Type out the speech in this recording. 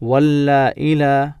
ولا إلى